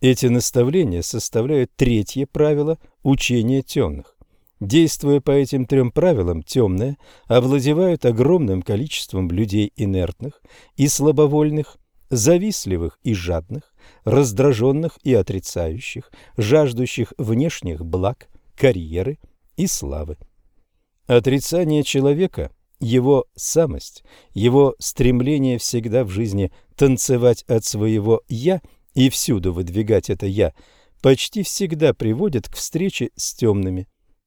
Эти наставления составляют третье правило учения темных. Действуя по этим трем правилам, темные овладевают огромным количеством людей инертных и слабовольных, завистливых и жадных, раздраженных и отрицающих, жаждущих внешних благ, карьеры и славы. Отрицание человека, его самость, его стремление всегда в жизни танцевать от своего «я» и всюду выдвигать это «я», почти всегда приводит к встрече с темными.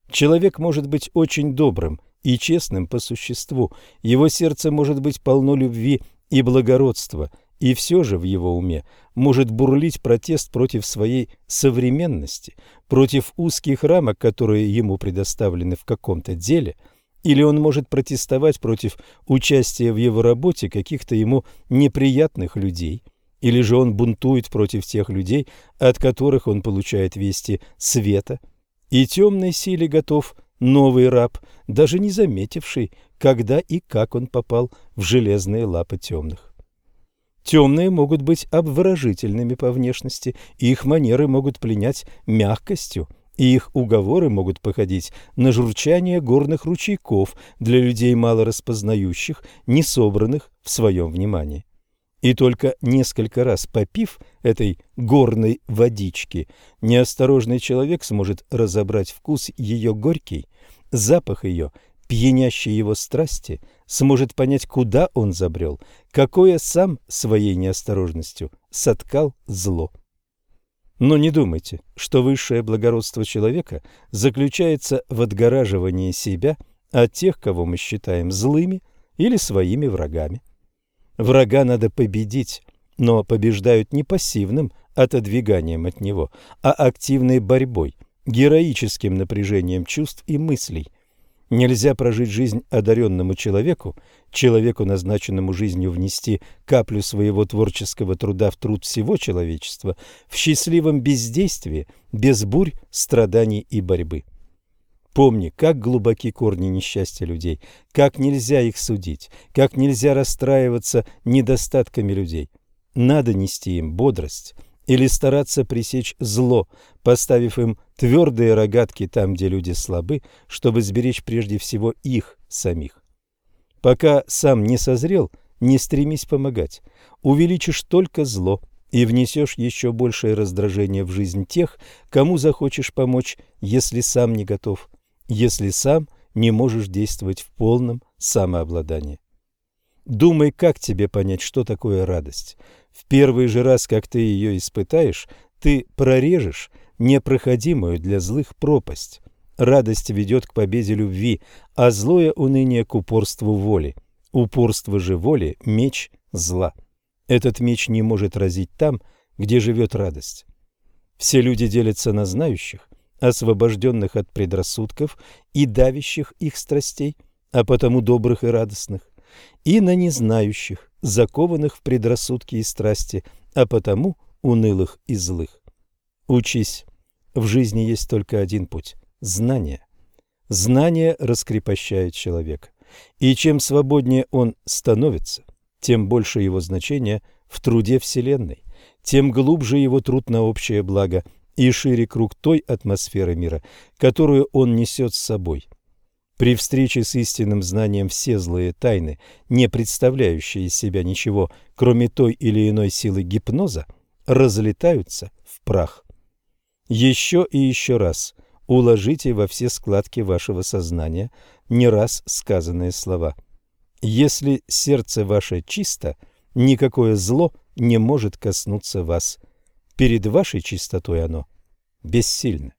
Человек может быть очень добрым и честным по существу, его сердце может быть полно любви и благородства, и все же в его уме может бурлить протест против своей современности, против узких рамок, которые ему предоставлены в каком-то деле, или он может протестовать против участия в его работе каких-то ему неприятных людей, или же он бунтует против тех людей, от которых он получает вести света – и темной силе готов новый раб, даже не заметивший, когда и как он попал в железные лапы темных. Темные могут быть обворожительными по внешности, и их манеры могут пленять мягкостью, и их уговоры могут походить на журчание горных ручейков для людей мало распознающих, не собранных в своем внимании. И только несколько раз попив этой горной водички, неосторожный человек сможет разобрать вкус ее горький, запах ее, пьянящий его страсти, сможет понять, куда он забрел, какое сам своей неосторожностью соткал зло. Но не думайте, что высшее благородство человека заключается в отгораживании себя от тех, кого мы считаем злыми или своими врагами. Врага надо победить, но побеждают не пассивным отодвиганием от него, а активной борьбой, героическим напряжением чувств и мыслей. Нельзя прожить жизнь одаренному человеку, человеку, назначенному жизнью внести каплю своего творческого труда в труд всего человечества, в счастливом бездействии, без бурь, страданий и борьбы. Помни, как глубоки корни несчастья людей, как нельзя их судить, как нельзя расстраиваться недостатками людей. Надо нести им бодрость или стараться пресечь зло, поставив им твердые рогатки там, где люди слабы, чтобы сберечь прежде всего их самих. Пока сам не созрел, не стремись помогать. Увеличишь только зло и внесешь еще большее раздражение в жизнь тех, кому захочешь помочь, если сам не готов если сам не можешь действовать в полном самообладании. Думай, как тебе понять, что такое радость. В первый же раз, как ты ее испытаешь, ты прорежешь непроходимую для злых пропасть. Радость ведет к победе любви, а злое уныние к упорству воли. Упорство же воли – меч зла. Этот меч не может разить там, где живет радость. Все люди делятся на знающих освобожденных от предрассудков и давящих их страстей, а потому добрых и радостных, и на незнающих, закованных в предрассудки и страсти, а потому унылых и злых. Учись. В жизни есть только один путь – знание. Знание раскрепощает человека. И чем свободнее он становится, тем больше его значение в труде Вселенной, тем глубже его труд на общее благо – и шире круг той атмосферы мира, которую он несет с собой. При встрече с истинным знанием все злые тайны, не представляющие из себя ничего, кроме той или иной силы гипноза, разлетаются в прах. Еще и еще раз уложите во все складки вашего сознания не раз сказанные слова. Если сердце ваше чисто, никакое зло не может коснуться вас – Перед вашей чистотой оно бессильно.